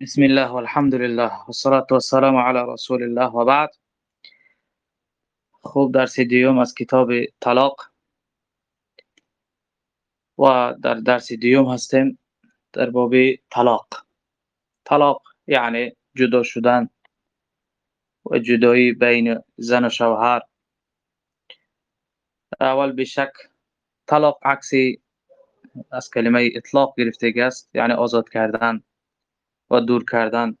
بسم الله والحمد لله والصلاة والسلام على رسول الله و بعد خوب درس دیوم از کتاب طلاق. و در درس دیوم هستیم در باب طلاق. طلاق یعنی جدا شدن و جدایی بین زن و شوهر. اول بشک طلاق عکسی از کلمه اطلاق گرفته است یعنی آزاد کردن. و دور کردن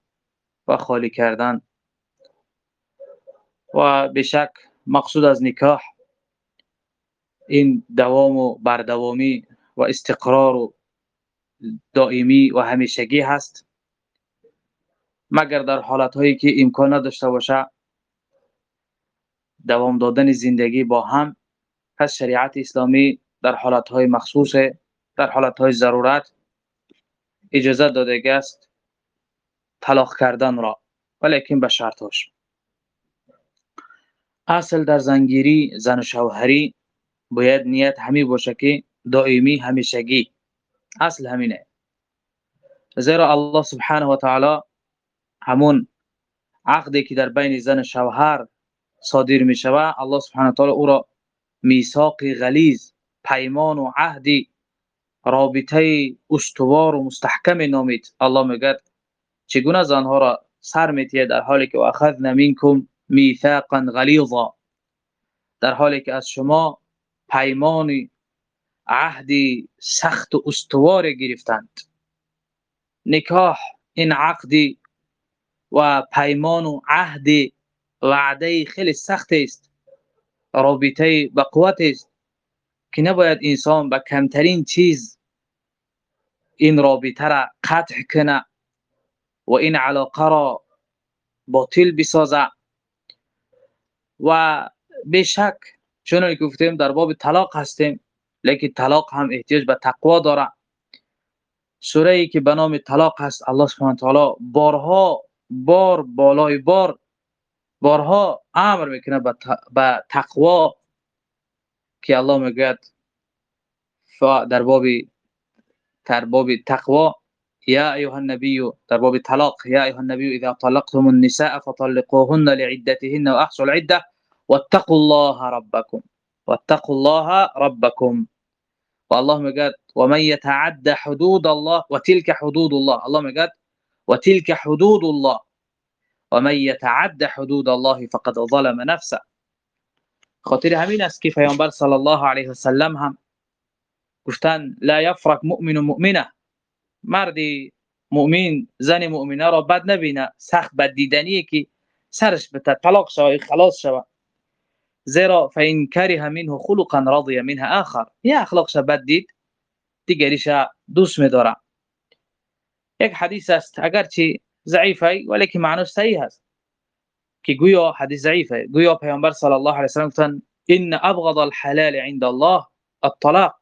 و خالی کردن و بشک مقصود از نکاح این دوام و بردوامی و استقرار و دائمی و همیشگی هست. مگر در حالت هایی که امکان نداشته باشه دوام دادن زندگی با هم پس شریعت اسلامی در حالت های مخصوص در حالت های ضرورت اجازه داده است طلاق کردن را ولیکن به شرطش اصل در زنگیری زن و شوهری باید نیت همی باشه که دائمی همیشگی. اصل همینه. زیرا الله سبحانه و تعالی همون عقدی که در بین زن شوهر صادر می شود الله سبحانه و تعالی او را میثاق غلیظ پیمان و عهدی رابطه استوار و مستحکم نامید. الله میگه چگونه از آنها را سر میتیه در حالی که اخذنا منکم میثاقا غلیظا؟ در حالی که از شما پیمان عهدی سخت و استوار گرفتند. نکاح این عقدی و پیمان و عهد وعده خیلی سخت است. رابطه به قوت است که نباید انسان به کمترین چیز این رابطه را قطع کنه. و این علاقه را باطل بسازه و به شک چون گفتیم در باب طلاق هستیم لیکن طلاق هم احتیاج به تقوا داره. سوره ای که به نام طلاق هست الله سبحانه تعالی بارها بار بالای بار بارها امر می‌کنه به تقوا که الله میگه در باب در باب تقوا. يا أيها النبي در باب الطلاق يا أيها النبي إذا طلقتم النساء فطلقوهن لعدتهن وأحصوا العدة. واتقوا الله ربكم. واتقوا الله ربكم. والله قال ومن يتعدى حدود الله وتلك حدود الله. الله قال وتلك حدود الله. ومن يتعدى حدود الله فقد ظلم نفسه. خاطر همین است که پیامبر صلی الله علیه و سلم هم؟ گفتن لا يفرق مؤمن مؤمنة. مردی مؤمن زن مؤمنه را بد نبینه. سخت بد دیدنیه که سرش به طلاق شوه خلاص شوه. زیرا فین کره منه خلقا رضی منه آخر. یا اخلاقش بد دید دیگریش دوست میداره. یک حدیث است اگرچه ضعیفه ولی معناش صحیح است. که گویا حدیث ضعیفه. گویا پیامبر صلی الله علیه و سلم گفتن إن أبغض الحلال عند الله الطلاق.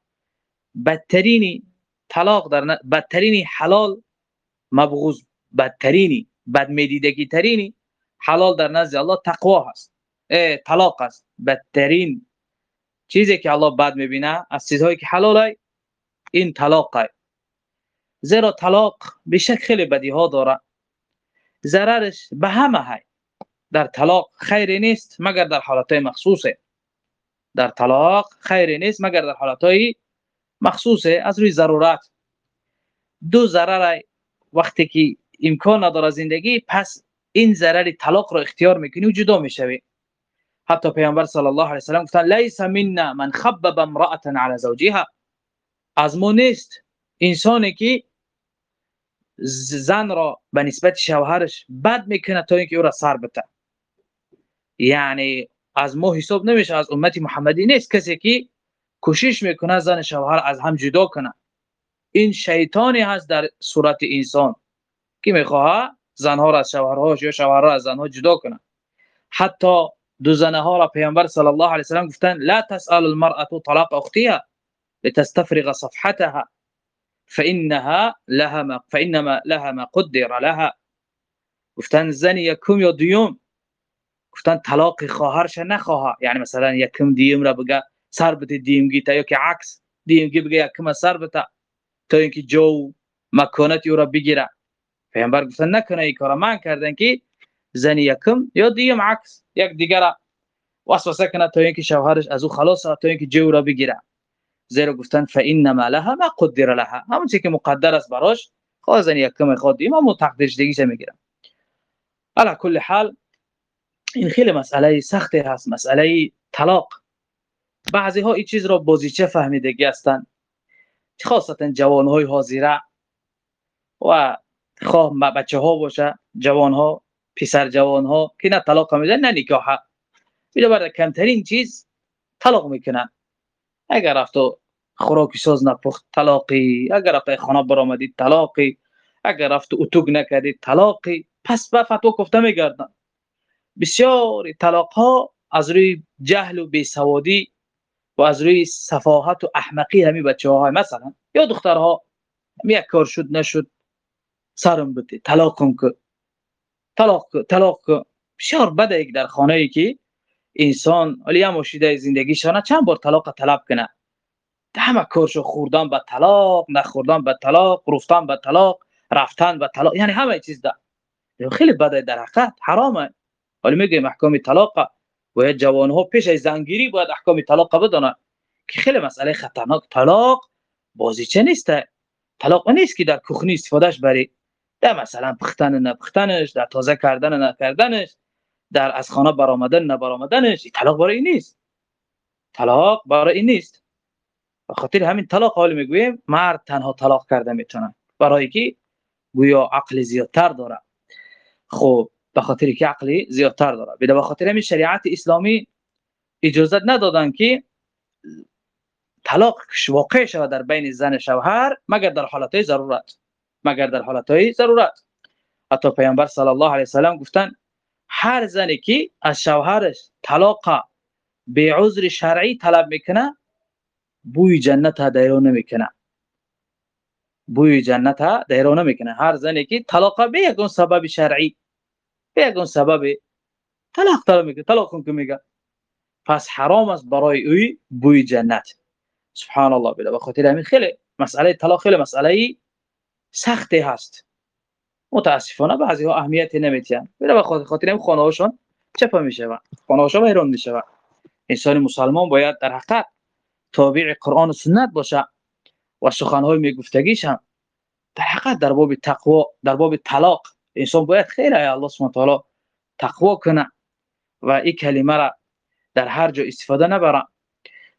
بدترین طلاق در بدترین حلال مبغوض بدترینی بد میدیدگی ترینی حلال در نزد الله تقوا هست. طلاق است بدترین چیزی که الله بد می‌بینه از چیزهایی که حلاله این طلاق زیرا طلاق به شک خیلی بدی ها داره. ضررش به همه های. در طلاق خیری نیست مگر در حالت مخصوصه. در طلاق خیری نیست مگر در حالت مخصوصه از روی ضرورت. دو ضرر وقتی که امکان نداره زندگی پس این ضرر طلاق رو اختیار می‌کنی و جدا می‌شوی. حتی پیامبر صلی الله علیه و سلم گفتن لیس منا من خبب امراه علی زوجها. از ما نیست. انسانی که زن را به نسبت شوهرش بد می‌کنه تا اینکه او را سر بته یعنی از ما حساب نمیشه از امت محمدی نیست. کسی که کوشش می‌کنه زن شوهر از هم جدا کنه. این شیطانی هست در صورت انسان که می‌خواه زنها را از شوهرهاش یا شوهرها از زنها جدا کنه. حتی دو زنه ها را پیامبر صلی الله علیه و گفتن لا تسال المرأة طلاق اختها لتستفرغ صفحتها فانها لها ما فانما لها ما قدر لها. گفتن زن یکم یا دیوم گفتن طلاق خواهرش نخواه یعنی مثلا یکم دیوم را بگه سر بده دیمگی تا یا که عکس دیمگی بگه یکم سر بده تا اینکه جو مکانت او را بگیره. پیامبر گفتن نکنه این کارا من کردن که زن یکم یا دیم عکس یک دیگر وسوسه کنه تا اینکه شوهرش از او خلاص تا اینکه جو را بگیره. زیرا گفتن فانما لها ما قدر لها. همون چیزی که مقدر است براش خواهد زن یکم خود دیم اما تقدیرش دیگه چه می‌گیره؟ علا کل حال این خیلی مسئله سختی هست. مسئله طلاق. بعضی ها این چیز را بازیچه فهمیدگی هستند. خاصتا جوان های حاضره و خواه بچه ها باشه جوان ها پسر جوان ها که نه طلاق میدن نه نکاح. برای کمترین چیز طلاق می‌کنن. اگر رفتو خوراکی ساز نپخت طلاقی. اگر رفت خانه برآمدی طلاقی. اگر رفت اتوگ نکردی طلاقی. پس به فتوا گفته میگردن. بسیار طلاق ها از روی جهل و بیسوادی از روی صفاحت و احمقی همین بچه های مثلا یا دخترها یک کار شد نشد سرم بده طلاق کن که طلاق طلاق بسیار بده یک در خانه ای که انسان ولی هم زندگی زندگیشانه چند بار طلاق طلب کنه. همه کارشو خوردن به طلاق نخوردن به طلاق رفتن به طلاق رفتن به طلاق یعنی همه چیز ده. خیلی بده در حقیقت حرامه. ولی میگه محکم طلاق و جوان ها پیش از زنگیری باید احکام طلاق بدانند که خیلی مسئله خطرناک. طلاق بازی چه نیسته طلاق نیست که در کخنی استفادهش بری در مثلا پختن نپختنش در تازه کردن نکردنش در از خانه برآمدن نبرآمدنش طلاق برای این نیست. طلاق برای این نیست. به خاطر همین طلاق حال می‌گویم مرد تنها طلاق کرده می‌تونه. برای که گویا عقل زیادتر داره. خب به خاطر که عقلی زیادتر داره. به خاطر همین شریعت اسلامی اجازه ندادن که طلاق واقع شود در بین زن شوهر مگر در حالت ضرورت. مگر در حالت ضرورت. حتی پیامبر صلی الله علیه و سلام گفتن هر زنی که از شوهرش طلاق به عذر شرعی طلب می‌کنه بوی جنت دیرو نمی‌کنه. بوی جنت دیرو نمی‌کنه. هر زنی که طلاق به یک سبب شرعی به یک سبب طلاق طلب می‌کنه طلاق کن میگه پس حرام است برای اوی بوی جنت. سبحان الله بلا بخاطر همین خیلی مسئله طلاق خیلی مسئله سختی هست. متاسفانه بعضی ها اهمیتی نمیتین بلا بخاطر خاطر همین خانه هاشون چپا میشه خانه هاشون ویران میشه انسان مسلمان باید در حقیقت تابع قرآن و سنت باشه و سخن های میگفتگیش هم در حقیقت در باب تقوا در باب طلاق انسان باید خیلی الله سبحانه تعالی تقوا کنه و این کلمه را در هر جا استفاده نبره.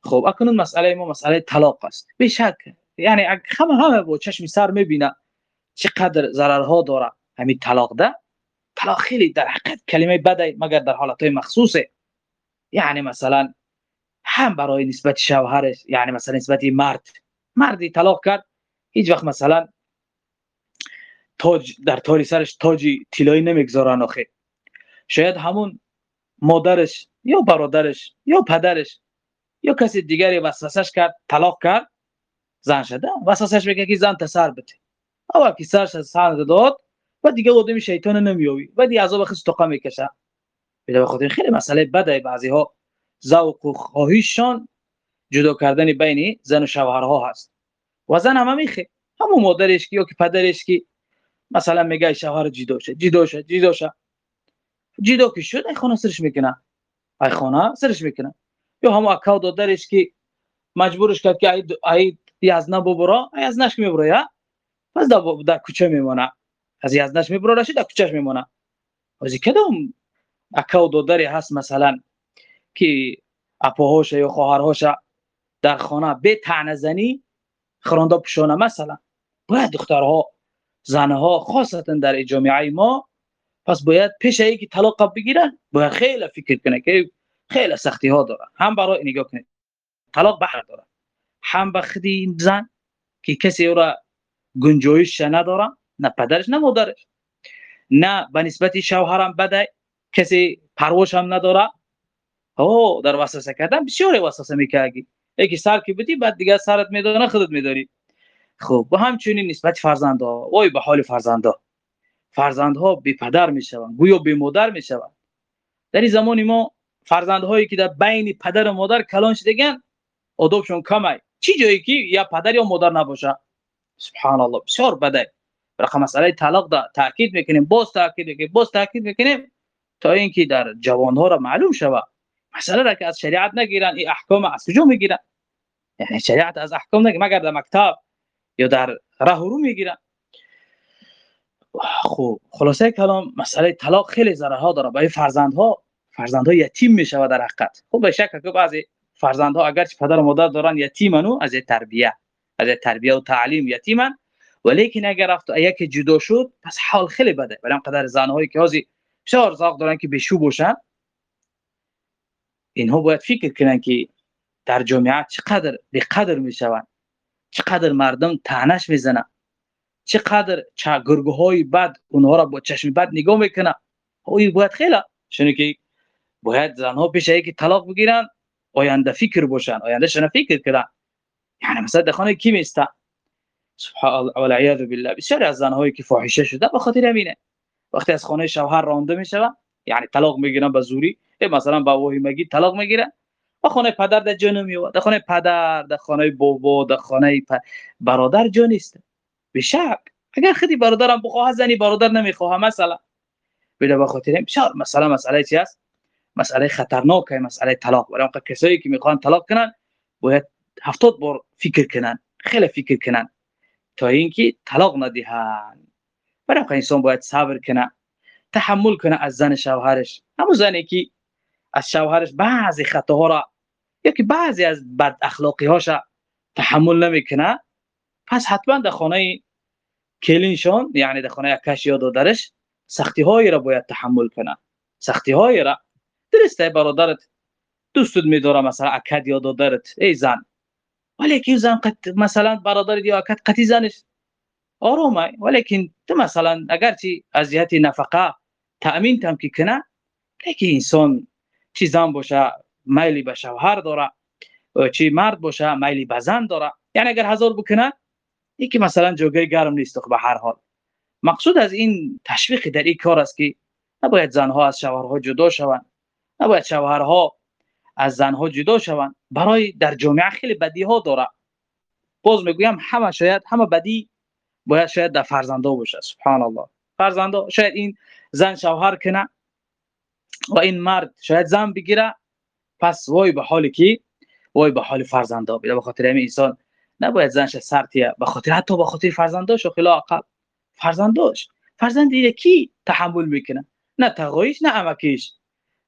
خب اکنون مسئله ما مسئله طلاق است. به شک یعنی همه همه با چشم سر می‌بینه چقدر ضررها داره. همین طلاق ده. طلاق خیلی در حقیقت کلمه بده مگر در حالت های مخصوصه. یعنی مثلا هم برای نسبت شوهرش یعنی مثلا نسبت مرد. مردی طلاق کرد هیچ وقت مثلا تاج در تاری سرش تاجی طلایی نمی‌گذارن آخه. شاید همون مادرش یا برادرش یا پدرش یا کسی دیگری وسوسش کرد طلاق کرد زن شده. وسوسش میگه که زن تسر بده. اول که سرش سر داد و دیگه آدم شیطان نمیوی و دیگه عذاب خیلی توقع می‌کشه به خاطر خیلی مسئله بده بعضی ها ذوق و خواهیشان جدا کردن بین زن و شوهرها هست. و زن هم میخه. همون مادرش یا که پدرش که مثلا میگه شوهر جدا شد جدا شد جدا شد جدا که شد؟ ای خانه سرش می‌کنه. ای خانه سرش می‌کنه. یا همون اکاو دادرش که مجبورش کرد که ای, ای یزنه ببرا ای از نش می‌بره یا پس در, در کوچه میمونه. از یزنش می‌بره در کوچهش میمونه. از کدام اکاو دادری هست مثلا که اپاهاش یا خواهرهاش در خانه به تعنه زنی خرانده پشانه مثلا. باید دخترها زنها خاصتا در جامعه ما پس باید پیش ای که طلاق بگیرن باید خیلی فکر کنه که خیلی سختی ها داره هم برای نگاه کنه طلاق بحر داره هم به خودی زن که کسی او را گنجایش نداره نه پدرش نه مادرش. نه به نسبت شوهرم بده کسی پروش هم نداره. او در وسوسه کردن بسیار وسوسه می‌کردی. یکی سر که بدی بعد دیگه سرت میدانه خودت میداری. خب و همچنین نسبت فرزندها وای به حال فرزندها. فرزندها بی پدر می‌شوند گویا بی مادر می‌شوند. در این زمان ما فرزندهایی که در بین پدر و مادر کلان شدگن آدابشون کمه. چی جایی که یا پدر یا مادر نباشه؟ سبحان الله بسیار بده. رقم مسئله طلاق دا تاکید می‌کنیم باز تاکید می‌کنیم باز تاکید می‌کنیم تا اینکه در جوان ها را معلوم شود مسئله را که از شریعت نگیرن این احکام از کجا می‌گیرن؟ یعنی شریعت از احکام نگیرن. مگر در مکتب یا در راه رو می‌گیرن. خب خلاصه کلام مسئله طلاق خیلی ضرر ها داره برای فرزندها فرزندها یتیم می‌شود در حقیقت. خب به شک که بعضی فرزندها اگر پدر و مادر دارن یتیمن از تربیه از تربیه و تعلیم یتیمن. ولیکن اگر رفت یکی جدا شد پس حال خیلی بده. برای قدر زنهایی که هازی بسیار زاق دارن که بشو باشن اینها باید فکر کنن که در جامعه چقدر بقدر می‌شوند. چقدر مردم تنش می‌زنن چقدر گرگه های بد اونها را با چشم بد نگاه می‌کنه. اوی باید خیلی چون که باید زنها پیش که طلاق بگیرن آینده فکر باشن آینده شنا فکر کنن. یعنی مثلا در خانه کی میسته؟ سبحان الله والعیاذ بالله. بسیار از زنهایی که فاحشه شده به خاطر همینه. وقتی از خانه شوهر رانده می‌شوه یعنی طلاق می‌گیرن به زوری مثلا با واهمگی طلاق می‌گیرن. و خانه پدر در جا نمیاد در خانه پدر در خانه بابا در خانه برادر جا نیست. به اگر خودی برادرم بخواه زنی برادر نمی‌خواه مثلا. بده به خاطر بسیار مثلا مسئله چی است؟ مسئله خطرناکه مسئله طلاق. برای کسایی که می‌خوان طلاق کنن باید هفتاد بار فکر کنن. خیلی فکر کنن. تا اینکه طلاق ندهن. برای انسان باید صبر کنه. تحمل کنه از زن شوهرش. همون زنی که از شوهرش بعضی خطاها را یا که بعضی از بد اخلاقی هاش تحمل نمی‌کنه پس حتما در خانه کلینشون یعنی در خانه کش یا دادرش سختی هایی را باید تحمل کنه. سختی هایی را. درسته برادرت دوستت میداره مثلا اکد یا دادرت ای زن. ولی که زن مثلا برادر یا اکد قطی زنش. آرومه. ولیکن تو مثلا اگرچه از جهت نفقه تأمین تم که کنه لیکن انسان چی زن باشه میلی به شوهر داره چی مرد باشه میلی به زن داره. یعنی اگر هزار بکنه یکی مثلا جوگه گرم نیست به هر حال. مقصود از این تشویق در این کار است که نباید زنها از شوهرها جدا شوند. نباید شوهرها از زنها جدا شوند. برای در جامعه خیلی بدی ها داره. باز می‌گویم همه شاید همه بدی باید شاید در فرزنده باشه. سبحان الله فرزنده شاید این زن شوهر کنه و این مرد شاید زن بگیره پس وای به حالی که وای به حال فرزنده به خاطر همین انسان نباید زنش سرتیه به خاطر حتی به خاطر فرزنداش و خلا عقب فرزنداش. فرزند دیگه کی تحمل می‌کنه؟ نه تقایش نه امکیش.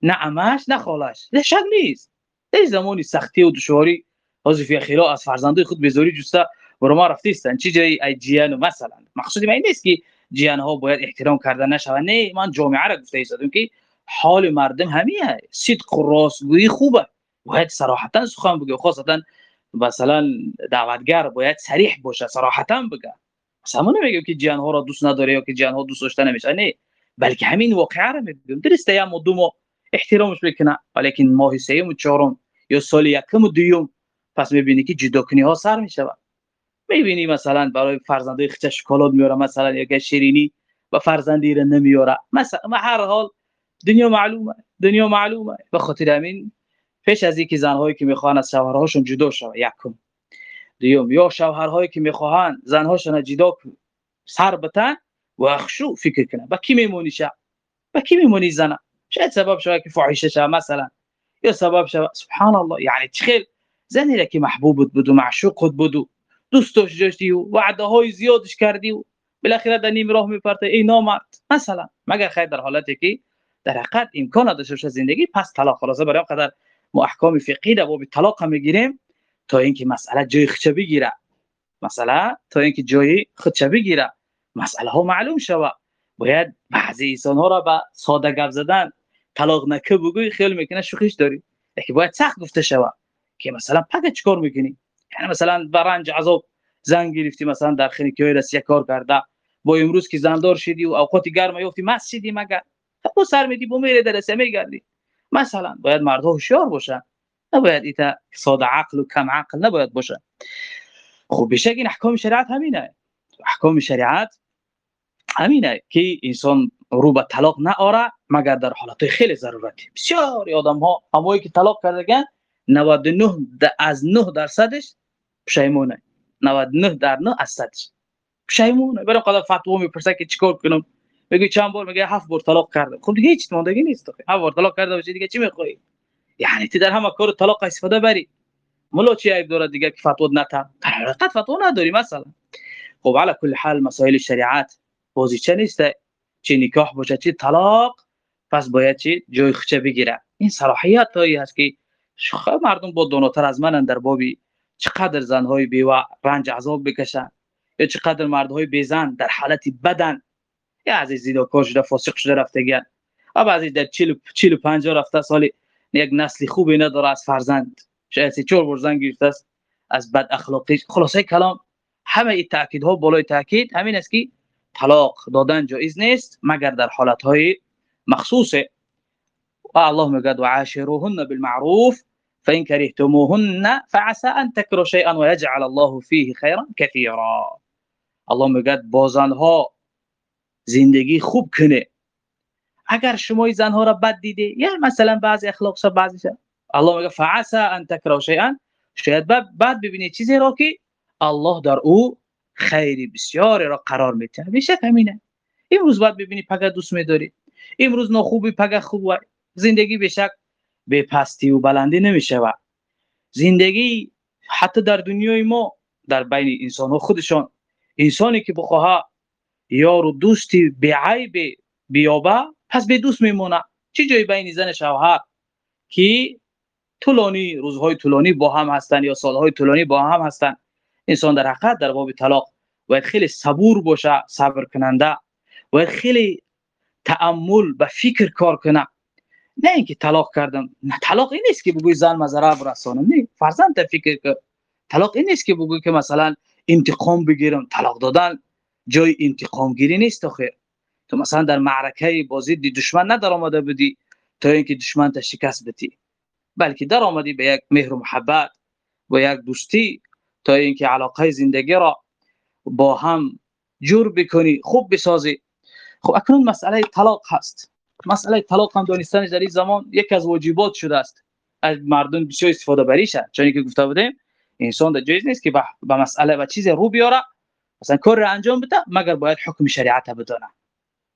نه امش نه خالش. شک نیست. در زمانی سختی و دشواری. حذفی خلا از فرزندای خود بزوری جسته. برو ما رفتیستن چی جای ای جیان مثلا. مقصود این نیست که جیان ها باید احترام کردن نشود نه من جامعه را گفته ایستادم که حال مردم همیه. صدق و راستگویی خوبه. باید صراحتا سخن بگه. خاصتا مثلا دعوتگر باید صریح باشه صراحتا بگه. مثلا نمیگم که جیان ها را دوست نداره یا که ها دوست داشته نمیشه. نه. بلکه همین واقعه را میگم درسته یا دو ماه احترامش بکنه. ولیکن ماه سوم و چهارم یا سال یکم و دوم پس می‌بینی که جداکنی ها سر میشه می‌بینی مثلا برای فرزندای خچ شکلات میاره مثلا یک شیرینی و فرزندی را نمیاره. مثلا هر حال دنیا معلومه دنیا معلومه. به خاطر همین پیش از اینکه زنهایی که می‌خوان از شوهرهاشون جدا شوه یکم دیوم یا شوهرهایی که می‌خوان زنهاشون جدا سر بتن و اخشو فکر کنه با کی میمونی با کی میمونی زنه شاید سبب شوه که فاحشه شوه مثلا. یا سبب شوه سبحان الله یعنی تخیل زنی که محبوبت بود و معشوقت بود دوستش داشتی و وعده های زیادش کردی و بالاخره در نیم راه میپرته ای نامرد مثلا. مگر خیر در حالتی که در حقیقت امکان نداشته زندگی پس طلاق. خلاصه برای قدر ما احکام فقهی در باب طلاق می‌گیریم تا اینکه مسئله جای خچه بگیره. مسئله تا اینکه جای خچه بگیره. مسئله ها معلوم شوه باید بعضی انسان ها را به ساده گپ زدن طلاق نکه بگوی خیال می‌کنه شوخیش داری. که باید سخت گفته شوه که مثلا پک چیکار می‌کنی؟ یعنی مثلا برنج عذاب زن گرفتی مثلا در خنیکی رسیه کار کرده. با امروز که زندار شدی و اوقات گرم یافتی مسجدی مگر سر میدی بو میره درسه میگردی مثلا باید مردها هوشیار باشن. نباید ایتا ساده عقل و کم عقل نباید باشن. خب بشه این احکام شریعت همینه. احکام شریعت همینه که انسان رو به طلاق ناره مگر در حالت خیلی ضرورتی. بسیار آدم ها همایی که طلاق کردگن 99 از 9 درصدش پشیمونه. 99 در 9 از صدش. پشیمونه. برای قضا فتوا می‌پرسه که چیکار کنم؟ میگه چند بار میگه هفت بار طلاق کرده. خب دیگه هیچ ماندگی نیست هفت بار طلاق کرده باشه دیگه چی می‌خوای؟ یعنی تو در همه کار طلاق استفاده بری. ملو چی عیب داره دیگه که فتوا نتا حقیقت فتوا نداری مثلا. خب علی کل حال مسائل شریعت چه نیست؟ چه نکاح باشه چه طلاق؟ پس باید چی؟ جای خچه بگیره. این صلاحیت هایی هست که مردم با دوناتر از من در بابی چقدر زنهای بیوه رنج عذاب بکشن یا چقدر مردهای بیزن در حالت بدن. یا از زیداکار شده فاسق شده رفته گن. و بعضی در 40 و 50 رفته سالی یک نسل خوبی نداره از فرزند. شاید سی چور برزن گرفته است از بد اخلاقی. خلاصه کلام همه این ها بالای تاکید همین است که طلاق دادن جایز نیست مگر در حالت های مخصوصه و الله میگه و عاشروهن بالمعروف فإن كرهتموهن فعسى أن تكرهوا شيئا ويجعل الله فيه خيرا كثيرا. الله میگه با زنها زندگی خوب کنه. اگر شما زنها را بد دیده یا مثلا بعضی اخلاق سا بعضی الله میگه فعسى ان تكرهوا شيئا شاید بعد ببینید چیزی را که الله در او خیری بسیار را قرار میده. بیشک همینه. امروز بعد ببینی پگه دوست میداری. امروز ناخوبی پگه خوب زندگی بشک به پستی و بلندی نمیشه و زندگی حتی در دنیای ما در بین انسان ها خودشان. انسانی که بخواه یار و دوستی به عیب بیابه پس به دوست میمونه. چه جای بین زن شوهر؟ که طولانی روزهای طولانی با هم هستن یا سالهای طولانی با هم هستن. انسان در حقیقت در باب طلاق باید خیلی صبور باشه صبر کننده باید خیلی تأمل و فکر کار کنه. نه اینکه طلاق کردم. نه طلاق این نیست که بگوی زن مزرعه برسانم نه فرزند فکر که طلاق این نیست که بگوی که مثلا انتقام بگیرم طلاق دادن. جای انتقام گیری نیست آخه. تو مثلا در معرکه بازی دی دشمن ندار آمده بودی تا اینکه دشمن تا شکست بدی. بلکه در آمدی به یک مهر و محبت با یک دوستی تا اینکه علاقه زندگی را با هم جور بکنی خوب بسازی. خب اکنون مسئله طلاق هست. مسئله طلاق هم دانستنش در این زمان یکی از واجبات شده است. از مردم بسیار استفاده بریشه چون که گفته بودیم انسان در جایز نیست که به مسئله و چیز رو بیاره. مثلا کار انجام بده مگر باید حکم شریعت بدونه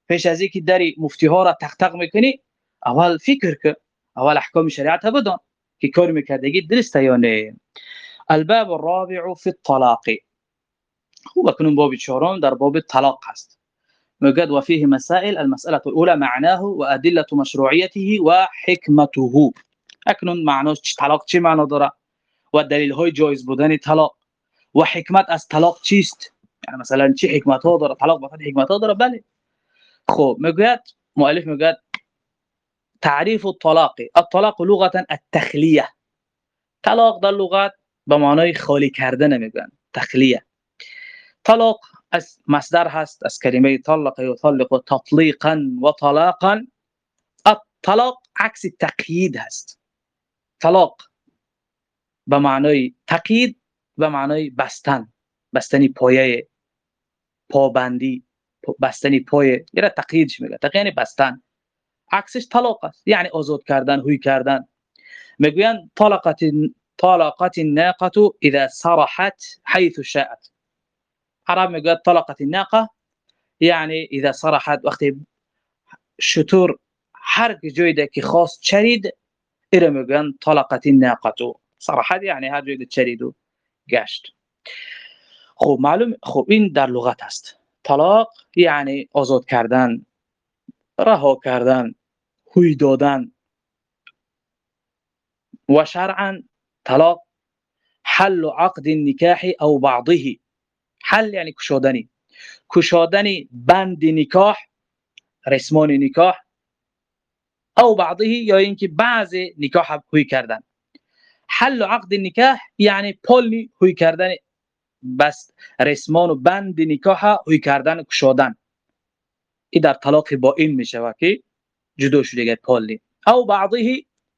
پیش از اینکه دری مفتی ها را تختق میکنی اول فکر که اول احکام شریعت بدون که کار میکردگی درسته یا نه؟ الباب الرابع في الطلاق. هو کنون باب چهارم در باب طلاق هست. مجد وفيه مسائل المسألة الأولى معناه وأدلة مشروعيته وحكمته اکنون معناش طلاق چی معنا داره؟ و دلیل های جایز بودن طلاق. و حکمت از طلاق چیست؟ مثلا چی حکمت ها داره طلاق بخاطر حکمت ها داره بله مؤلف میگوید تعریف الطلاق. الطلاق لغة التخلیه طلاق در لغت به معنای خالی کردن تخلیه طلاق مصدر هست از کلمه طلق یطلق تطلیقا و طلاقا الطلاق عکس تقیید هست. طلاق به معنای تقیید به بستن بستنی پایه پابندی بستنی پایه یه تقییدش میگه؟ تقیید یعنی بستن. عکسش طلاق است یعنی آزاد کردن هوی کردن. می‌گوین طلقت طلقت الناقه اذا صرحت حيث شاءت. عرب میگه طلقت الناقه یعنی اذا صرحت وقتی شطور هر جایی که خواست چرید ایره میگن طلقت الناقه صرحت یعنی هر جایی چرید گشت. خب معلوم خب این در لغت است. طلاق یعنی آزاد کردن رها کردن هوی دادن. و شرعا طلاق حل عقد النكاح او بعضه. حل یعنی کشادنی. کشادنی بند نکاح رسمان نکاح او بعضه یا اینکه بعض نکاح هوی کردن. حل عقد النکاح یعنی پل هوی کردن بس رسمان و بند نکاح هوی کردن کشادن این در طلاق با این میشه که جدا شده پلی او بعضه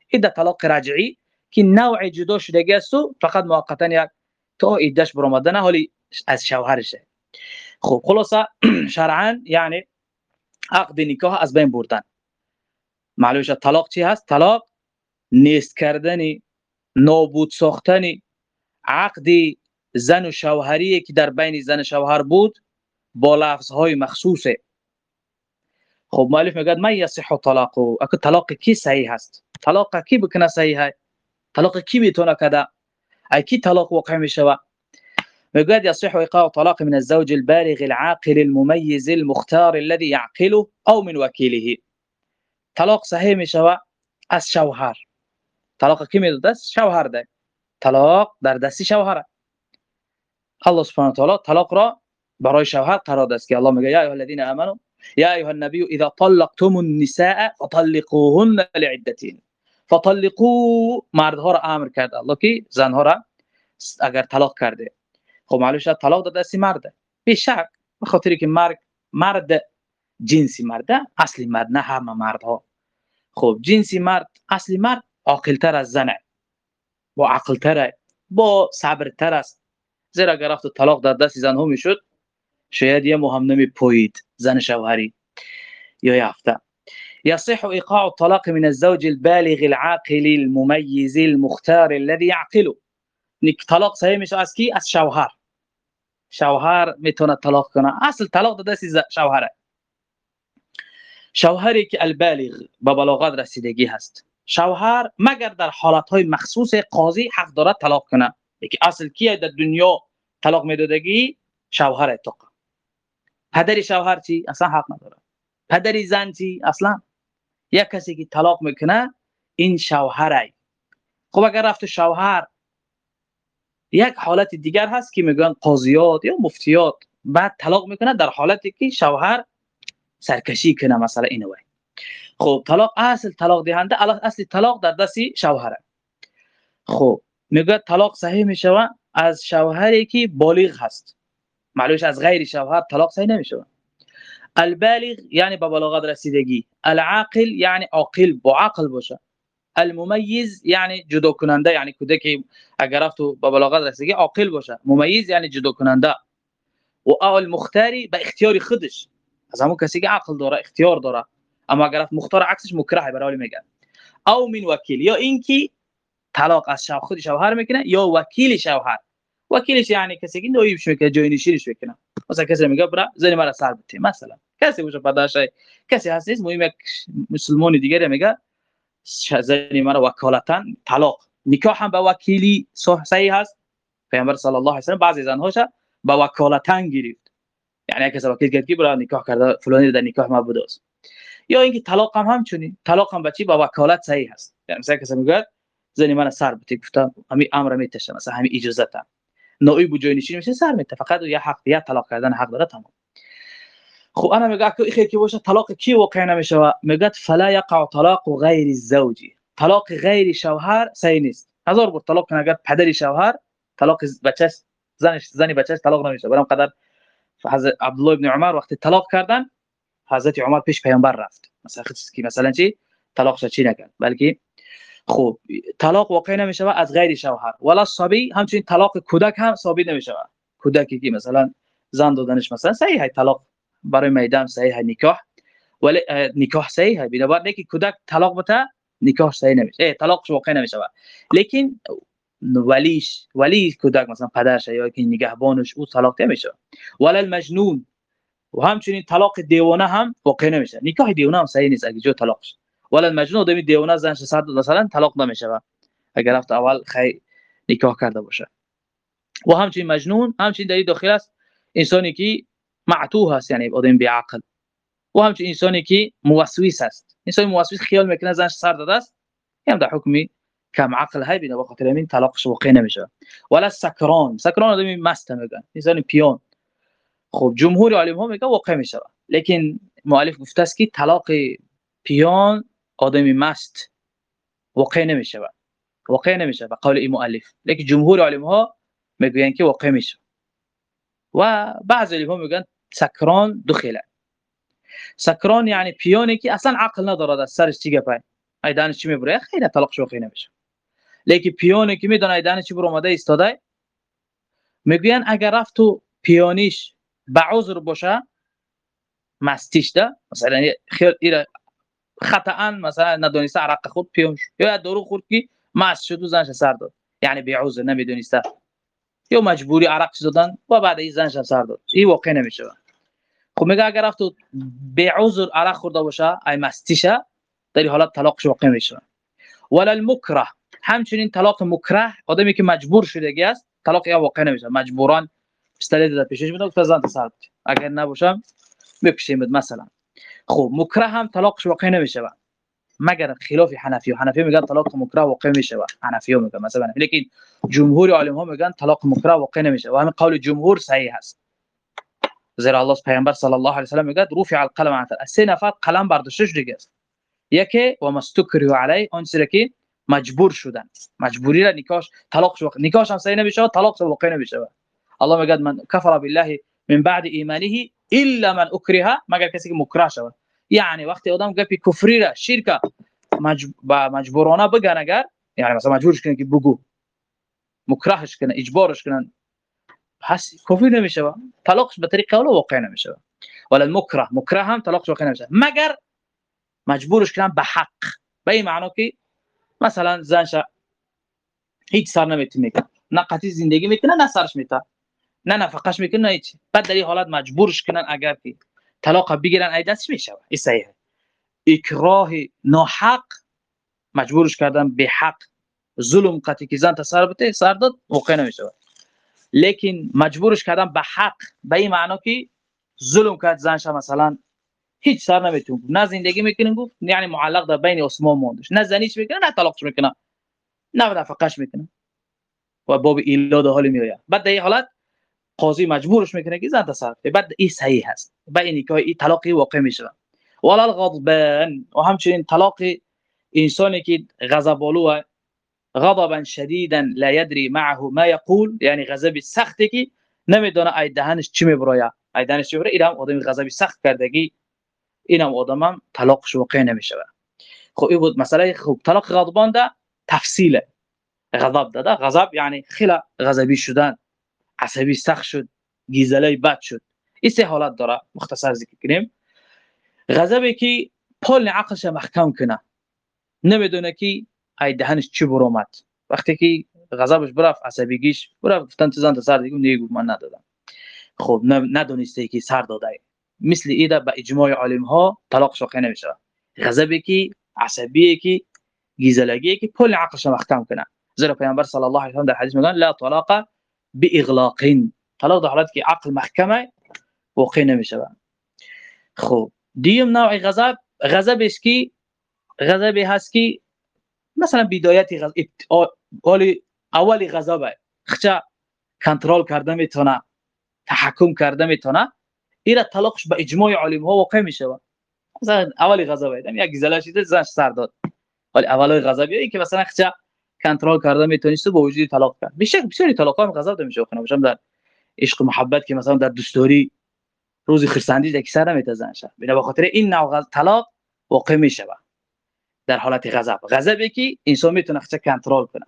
این در طلاق رجعی که نوع جدا شدگی است فقط موقتا یک تا ایدش برآمدن حالی از شوهرشه. خب خلاصه شرعا یعنی عقد نکاح از بین بردن. معلومش طلاق چی هست؟ طلاق نیست کردنی نابود ساختنی عقد زن و شوهری که در بین زن شوهر بود با لفظ های مخصوصه خب مؤلف میگه من یصح طلاق اكو طلاق کی صحیح هست؟ طلاق کی بکنه صحیح؟ طلاق کی می‌تونه کده؟ کی طلاق واقع میشه میگه يصح ايقاع طلاق من الزوج البالغ العاقل المميز المختار الذي يعقله او من وكيله طلاق صحیح میشه از شوهر. طلاق کی می‌داد؟ شوهر ده طلاق در دست شوهر الله سبحانه و تعالی طلاق را برای شوهر قرار داد که الله میگه یا ایها الذين آمنوا یا ایها النبی إذا طلقتم النساء فطلقوهن لعدتهن فطلقوا مردها را آمر کرد الله که زنها را اگر طلاق کرده. خب معلوم شد طلاق داده است مرد به شک به خاطر که مرد مرد جنسی مرد اصلی مرد نه همه مردها. خب جنسی مرد اصلی مرد عاقلتر از زنه. با عقلتر با صبرتر است. زیرا اگر رفت طلاق در دست زن ها می‌شد شاید یه مهم نمی پوید زن شوهری یا یافته. يصح ايقاع الطلاق من الزوج البالغ العاقل المميز المختار الذي يعقل طلاق صحیح میشه از کی؟ از شوهر. شوهر می‌تونه طلاق کنه. اصل طلاق دست شوهره. شوهری که البالغ به بلاغت رسیدگی هست. شوهر مگر در حالت های مخصوص قاضی حق دارد طلاق کنه؟ یکی اصل کیه در دنیا طلاق میدادگی؟ شوهر تو پدری شوهر چی؟ اصلا حق نداره. پدری زن چی؟ اصلا. یک کسی که طلاق می‌کنه این شوهره خب اگر رفت شوهر یک حالت دیگر هست که میگن قاضیات یا مفتیات بعد طلاق می‌کنه در حالتی که شوهر سرکشی کنه مثلا اینو خب طلاق اصل طلاق دهنده اصل طلاق در دست شوهره. خب میگه طلاق صحیح میشه از شوهری که بالغ هست. معلومش از غیر شوهر طلاق صحیح نمیشه البالغ یعنی با بلاغت رسیدگی. العاقل یعنی عاقل با عقل باشه. المميز یعنی جدا کننده یعنی کودکی اگر رفت با بلاغت رسیدگی عاقل باشه. ممیز یعنی جدا کننده و اول مختاری به اختیار خودش. از همون کسی که عقل داره اختیار داره. اما اگر مختار عکسش مکره برای میگن. او من وکیل. یا اینکه طلاق از شوهر خود شوهر می‌کنه یا وکیل شوهر. وکیلش یعنی کسی که نویبش می‌کنه جای نشینش می‌کنه مثلا کسی میگه برا زنی مرا سر بده. مثلا کسی باشه پدرش کسی هست نیست مهم مسلمانی دیگه میگه زنی مرا وکالتا طلاق. نکاح هم به وکیلی صحیح هست. پیامبر صلی الله علیه و بعضی زنهاش به وکالتا گرفت. یعنی کسی وکیل کرد که برا نکاح کرده؟ فلانی در نکاح ما بوده یا اینکه طلاق هم همچنین. طلاق هم بچی با وکالت صحیح هست. یعنی مثلا کسی میگه زنی من سر بده گفتم همین امر میتشه مثلا همین اجازه تا نوعی بو جای نشین میشه سر میته فقط یه حق یه طلاق کردن حق داره تمام. خب انا میگه که خیر که باشه؟ طلاق کی واقع نمیشه؟ میگه فلا یقع طلاق غیر الزوج. طلاق غیر شوهر صحیح نیست. هزار بار طلاق اگر پدر شوهر طلاق بچه‌ش زنش زنی بچه‌ش طلاق نمیشه. برام قدر حضرت عبدالله ابن عمر وقتی طلاق کردن حضرت عمر پیش پیامبر رفت. مثلا کی مثلا چی؟ طلاقش چی نکرد؟ بلکه خب طلاق واقع نمیشه از غیر شوهر. ولا صبی همچنین طلاق کودک هم ثابت نمیشه کودکی که مثلا زن دادنش مثلا صحیح طلاق برای میدان صحیح نکاح. ولی نکاح صحیح بنابراین که کودک طلاق بته نکاح صحیح نمیشه. طلاقش واقع نمیشه لیکن ولیش ولی کودک مثلا پدرش یا که نگهبانش او طلاق نمیشه. ولی المجنون و همچنین طلاق دیوانه هم واقع نمیشه. نکاح دیوانه هم صحیح نیست اگه جو طلاق شه ولی المجنون آدمی دیوانه زنش صد مثلا طلاق نمیشه اگر رفت اول خی نکاح کرده باشه. و همچنین مجنون همچنین در داخل است انسانی که معتوه است یعنی آدم بی عقل. و همچنین انسانی که موسوس است. انسان موسوس خیال می‌کنه زنش سر داده است هم در حکمی کم عقل های بنا بخاطر همین طلاقش واقع نمیشه ولا سکران سکران آدمی مست میگن. انسان پیون خب جمهور علم ها میگه واقع میشه لیکن مؤلف گفته است که طلاق پیان آدمی مست واقع نمیشه واقع نمیشه به قول این مؤلف. لیکن جمهور علم ها میگن که واقع میشه. و بعضی علم ها میگن سکران دخیله سکران یعنی پیانی که اصلا عقل نداره از سرش چی گپه. ایدانش چی می‌بره خیلی طلاق واقع نمیشه. لیکن پیانی که می‌دونه ایدانش چی بر اومده ایستاده میگن اگر رفت تو پیانیش به عذر باشه مستیش ده. مثلا خیلی ایره خطا مثلا ندونسته عرق خود پیون شد یا دورو خورد که مست شد و زنش سر داد. یعنی به عذر نمی‌دونسته یا مجبوری عرق دادن و بعد این زنش سر داد. این واقع نمیشه. خب میگه اگر رفت به عذر عرق خورده باشه ای مستیشه در حالت طلاقش واقع میشه ولا المکره همچنین طلاق مکره آدمی که مجبور شده است طلاق یا واقع نمیشه. مجبوران استدلال پیشش تا زن تصرف اگر نباشم بکشیم مثلا. خب مکره هم طلاقش واقع نمیشه مگر خلاف حنفی و حنفی میگن طلاق مکره واقع میشه و حنفی میگن مثلا لیکن جمهور عالم ها میگن طلاق مکره واقع نمیشه و همین قول جمهور صحیح هست. زیرا الله پیامبر صلی الله علیه و سلم میگه رفع القلم عن سه نفر قلم برداشته شده است. یکی و مستکره علی اون که مجبور شدن. مجبوری را نکاح طلاق واقع نکاح هم صحیح نمیشه طلاق واقع نمیشه الله میگه من کفر بالله من بعد ایمانه الا من اکره. مگر کسی که مکره شود. یعنی وقتی آدم گپی کفری را شرک با مجبورانه بگن اگر یعنی مثلا مجبورش کنن که بگو. مکرهش کنن اجبارش کنن. پس کفر نمیشه طلاقش به طریق قول واقع نمیشه ولی المکره مکره هم طلاقش واقع نمیشه. مگر مجبورش کنن به حق. به این معنی که مثلا زنش هیچ سر نمیتونه نه قطعی زندگی میکنه نه سرش میته نه نفقش میکنه نه هیچ بعد در این حالت مجبورش کنن اگر که طلاق بگیرن ای دست میشه این صحیحه. اکراه ناحق مجبورش کردن به حق ظلم قطعی که زن تصرف بده سر داد واقع نمیشه لیکن مجبورش کردن به حق به این معنا که ظلم کرد زنش مثلا هیچ سر نمیتون نه زندگی می‌کنن گفت یعنی معلق در بین اسمان موندش. نه زنیش می‌کنه نه طلاقش می‌کنه. نه نفقش می‌کنه. و باب ایلاد حالی میآید. بعد در این حالت قاضی مجبورش می‌کنه که زن تصرف بعد این صحیح هست. با این نکاح این طلاقی واقع میشه. ولا الغضبان. و همچنین طلاق انسانی که غضبالو غضبا شديدا لا يدري معه ما يقول یعنی غضب سختی که نمی‌دونه ای دهنش چی می‌بره ای دهنش چی می‌بره اینم آدم غضب سخت کردگی اینم آدمم طلاقش واقع نمیشه. خب این بود مسئله. خوب طلاق غضبان ده تفصیل غضب داده. غضب یعنی خیلی غضبی شدن. عصبی سخت شد گیزله بد شد. این سه حالت داره مختصر ذکر کنیم. غضبی که پل عقلش محکم کنه. نمی‌دونه که ای دهنش چی برآمد وقتی که غضبش برفت عصبیگیش برفت گفتن تو زن سر دیگه نیگو من ندادم. خب ندونسته که سر داده. مثل ایده به اجماع عالم ها طلاق شاقه نمیشه. غضبی که عصبی که گیزلگی که پل عقلش محکم کنه. زیرا پیامبر صلی الله علیه و در حدیث میگن لا طلاق باغلاق طلاق در حالت که عقل محکمه واقع نمیشه خب دیم نوع غضب غضب است که غضبی هست که مثلا بدایت غضب اولی اولی غضب خچا کنترل کرده می‌تونه تحکم کرده می‌تونه ایرا طلاقش به اجماع علم ها واقع میشه مثلا اولی غضب ایدم یک گزله شده زنش سر داد. ولی اولی غضبی ای که مثلا خچا کنترل کرده میتونیست با وجود طلاق کرد بیشتر بسیاری طلاق ها غضب میشه خونه باشم در عشق محبت که مثلا در دوستداری روزی خرسندی یک سر نمیتازن شد بنا به خاطر این نوع طلاق واقع میشه در حالت غضب غضبی که انسان می‌تونه خچه کنترل کنه.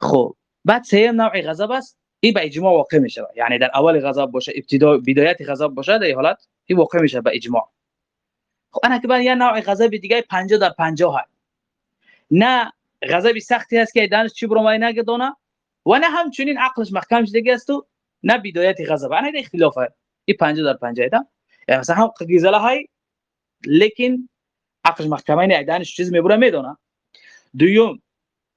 خب بعد سوم نوع غضب است این به اجماع واقع میشه یعنی در اول غضب باشه ابتدا بدایت غضب باشه در حالت این واقع میشه به اجماع. خب انا که یه نوع غضب دیگه 50 در 50 هست. نه غضبی سختی هست که دانش چی برو نگدونه و نه همچنین عقلش محکم شده است و نه بدایت غضب. انا اختلافه این 50 در 50 ایده یعنی مثلا هم گیزله های لیکن عقلش محکمه نه دانش چیز می‌بره می‌دونه. دوم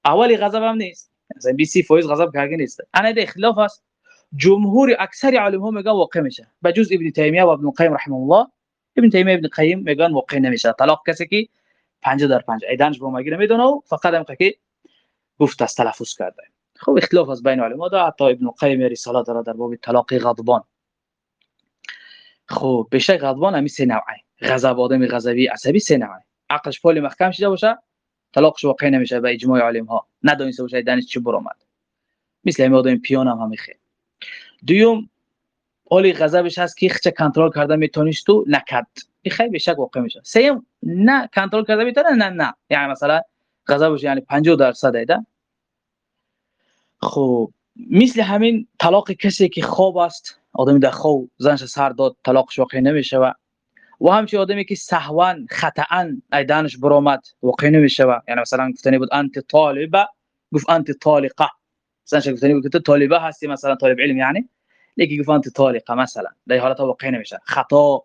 اولی غضب هم نیست. مثلا 20 فویز غضب کارگی نیست. انا ده اختلاف است جمهور اکثر علم ها میگن واقع میشه. بجز ابن تیمیه و ابن القیم رحمه الله. ابن تیمیه ابن قیم میگن واقع نمیشه. طلاق کسی که 50 در 50 ایدانش برو مگیره می‌دونه و فقط هم که گفت است تلفظ کرده. خب اختلاف از بین علما ده حتی ابن القیم رساله داره در باب طلاق غضبان. خب بشه غضبان همین سه نوعه. غضب آدم غضبی عصبی سه نوعه. عقلش پول محکم شده باشه طلاقش واقع نمیشه به اجماع علم ها باشه چی برآمد مثل همین آدم پیون هم خیلی دوم اولی غضبش هست که خچه کنترل کرده میتونیست تو نکرد. این خیلی به شک واقع میشه. سیم نه کنترل کرده می‌تونه نه نه. یعنی مثلا غضبش یعنی 50 درصد ایده. خب مثل همین طلاق کسی که خواب است آدمی در خواب زنش سر داد طلاقش واقع نمیشه و و همچنین آدمی که سهوان خطا ایدانش برآمد واقع نمیشه یعنی مثلا گفتنی بود انت طالبه گفت انت طالقه مثلا گفتنی بود که طالبه هستی مثلا طالب علم یعنی؟ یکی گفتن تو طالقه مثلا. در حالت واقع نمیشه. خطا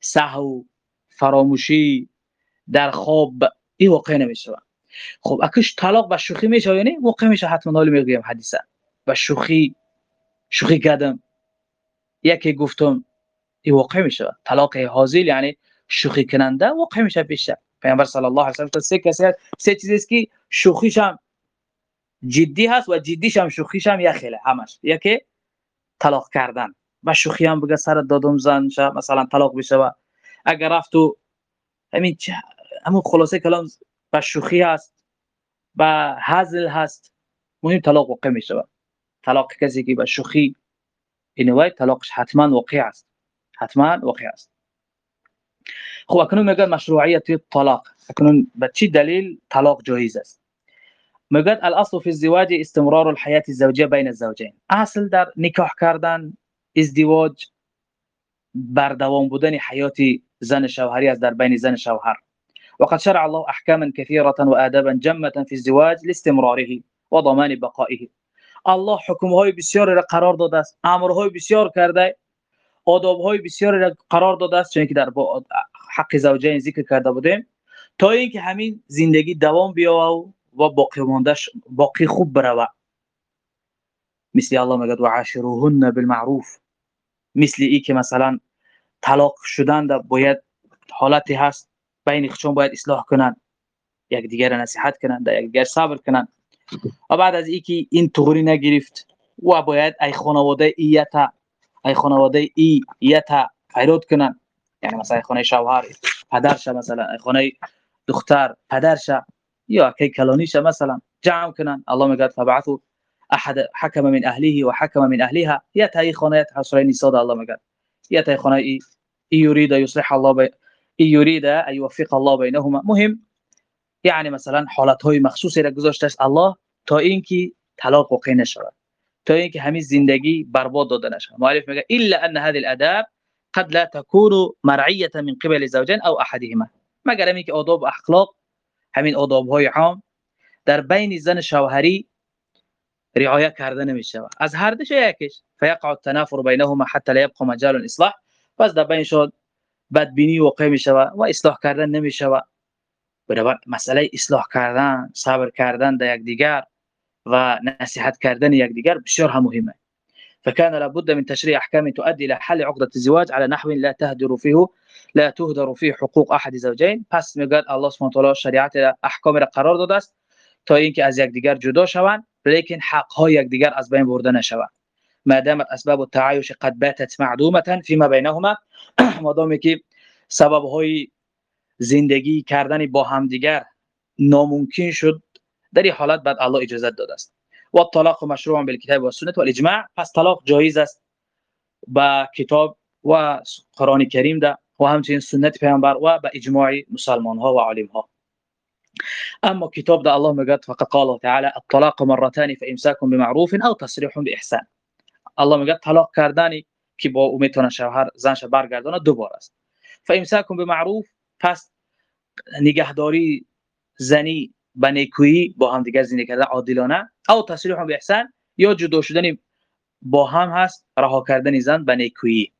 سهو فراموشی در خواب این واقع نمیشه. خب اکش طلاق و شوخی میشه یعنی واقع میشه. حتما حالی میگیم حدیثه و شوخی شوخی کردم. یکی گفتم این واقع میشه. طلاق حاضر یعنی شوخی کننده واقع میشه پیش پیامبر صلی الله علیه و سلم سه کسی سه چیزی است که شوخیش هم جدی هست و جدیش هم شوخیش هم یخیله. همش. یکی طلاق کردن. و شوخی هم بگه سر دادم زن مثلا طلاق بشه و اگر رفت تو همین همون خلاصه کلام و شوخی هست و هزل هست مهم طلاق واقع میشه. طلاق کسی که به شوخی اینوای طلاقش حتما واقع است. حتما واقع است. خب اکنون میگن مشروعیت طلاق. اکنون به چی دلیل طلاق جایز است؟ میگن الاصل فی الزواج استمرار الحیات الزوجیه بین الزوجین. اصل در نکاح کردن ازدواج بر دوام بودن حیات زن شوهری از در بین زن شوهر. وقد شرع الله احكاما كثيره وادابا جمه في الزواج لاستمراره وضمان بقائه. الله حکمهای بسیاری را قرار داده است. امرهای بسیار کرده. آدابهای بسیاری را قرار داده است. چون که در حق زوجین ذکر کرده بودیم. تا اینکه همین زندگی دوام بیاوه و باقی موندهش باقی خوب بروه مثل الله میگه و عاشروهن بالمعروف مثل ای که مثلا طلاق شدن باید حالتی هست. بین خشون باید اصلاح کنن یک دیگر نصیحت کنن یک دیگر صبر کنن. و بعد از اینکه این طوری نگرفت و باید ای خانواده ایتا ای خانواده ای ایتا پیرود کنن. یعنی مثلا خانه شوهر پدرش مثلا ای خانه دختر پدرش یا کی کلانیش مثلا جمع کنن. الله میگه فبعثوا احد حكم من اهله وحكم من اهلها یا تای خانه حصر نساء الله میگه یا تای خانه ای يريد يصلح الله يريد أن يوفق الله بينهما. مهم. یعنی مثلا حالت های مخصوصی را گذاشته است الله تا اینکه طلاق واقع نشود تا اینکه همین زندگی برباد داده نشود مؤلف میگه إلا أن هذه الآداب قد لا تكون مرعية من قبل زوجين أو أحدهما. مگر اینکه آداب اخلاق همین آداب های عام در بین زن شوهری رعایت کرده نمیشه از هر دو یکیش فیقع التنافر بینهما حتى لا يبقى مجال الاصلاح. پس در بین شد بدبینی واقع میشه و اصلاح کردن نمیشه بنابر مسئله اصلاح کردن صبر کردن در یکدیگر و نصیحت کردن یکدیگر بسیار هم مهمه. فكان لابد من تشريع احكام تؤدي الى حل عقده الزواج على نحو لا تهدر فيه لا تهدر فيه حقوق احد الزوجين پس میگه الله سبحانه و تعالی شریعت احکام را قرار داده است تا اینکه از یکدیگر جدا شوند لیکن حق های یکدیگر از بین برده نشوند. ما دامت اسباب التعايش قد باتت معدومه فيما بينهما. مادامی که سبب های زندگی کردن با همدیگر ناممکن شد در این حالت بعد الله اجازه داده است. و طلاق مشروع بالکتاب و سنت و الاجماع. پس طلاق جایز است با کتاب و قرآن کریم ده و همچنین سنت پیامبر و با اجماع مسلمان ها و عالم ها اما کتاب ده الله میگه فقط قال تعالی الطلاق مرتان فامساك بمعروف او تصريح باحسان الله میگه طلاق کردنی که با امیتون شوهر زنش برگردانه دوباره است فامساك بمعروف پس نگهداری زنی به نیکویی با هم دیگر زندگی کردن عادلانه او تصریح به احسان یا جدا شدن با هم هست رها کردن زن به نیکویی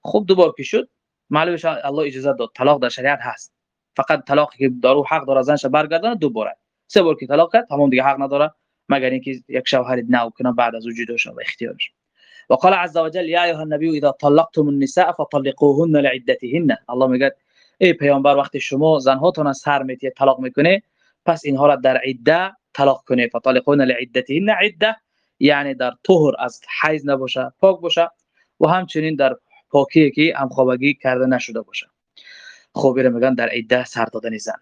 خوب دوبار که شد معلومه الله اجازه داد طلاق در شریعت هست فقط طلاقی که دارو حق داره زنش برگردانه دوباره سه بار که طلاق کرد تمام دیگه حق نداره مگر اینکه یک شوهر نو کنه بعد از وجود شده و اختیارش وقال عز وجل يا أيها النبي إذا طلقتم النساء فطلقوهن لعدتهن. الله میگه ای پیامبر وقتی شما زنهاتون از سر میتی طلاق میکنه پس اینها را در عدة طلاق کنه فطلقون لعدتهن. عدة یعنی در طهر از حیض نباشه پاک باشه و همچنین در پاکی که همخوابگی کرده نشده باشه. خب میگن در عدة سر دادن زن.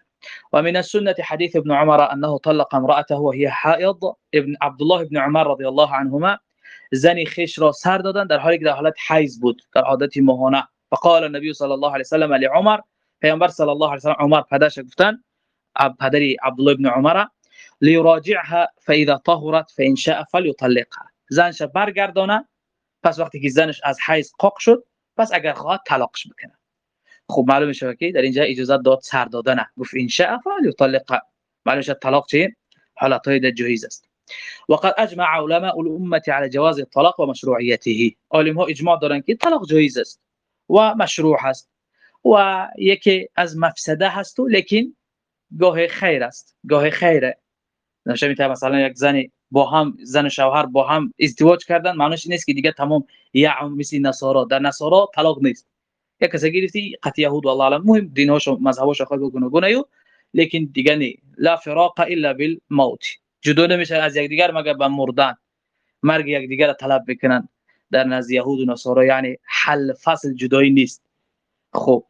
و من السنة حديث ابن عمر أنه طلق امرأته وهي حائض. ابن عبد الله ابن عمر رضی الله عنهما زنی خیش را سر دادن در حالی که در حالت حیض بود در عادت ماهانه. فقال النبي صلى الله عليه وسلم لعمر پیامبر صلی الله علیه و سلم عمر پدرش گفتن پدری عبدالله ابن عمر لیراجعها فاذا طهرت فان شاء فليطلقها زنش برگردانه پس وقتی که زنش از حیض قاق شد پس اگر خواهد طلاقش بکنه. خب معلوم شد که در اینجا اجازه داد سر دادن گفت ان شاء فليطلقها معلوم شد طلاق چه حالت های جایز است. وقد أجمع علماء الأمة على جواز الطلاق ومشروعيته. علم ها إجماع دارن که طلاق جایز است و مشروع است و از مفسده هست لیکن گاه خیر است. گاه خیره نشه میتونه مثلا یک زنی با هم زن و شوهر با هم ازدواج کردن معنیش نیست که دیگه تمام یا مثل نصارا. در نصارا طلاق نیست. یک کسی گرفتی قط یهود والله علم مهم دینهاش و مذهباش خود گونه یو. لیکن دیگه نی. لا فراق الا بالموت. جدا نمیشه از یک دیگر مگر به مردن؟ مرگ یک دیگر طلب بکنن در نزد یهود و نصارا. یعنی حل فصل جدایی نیست. خب.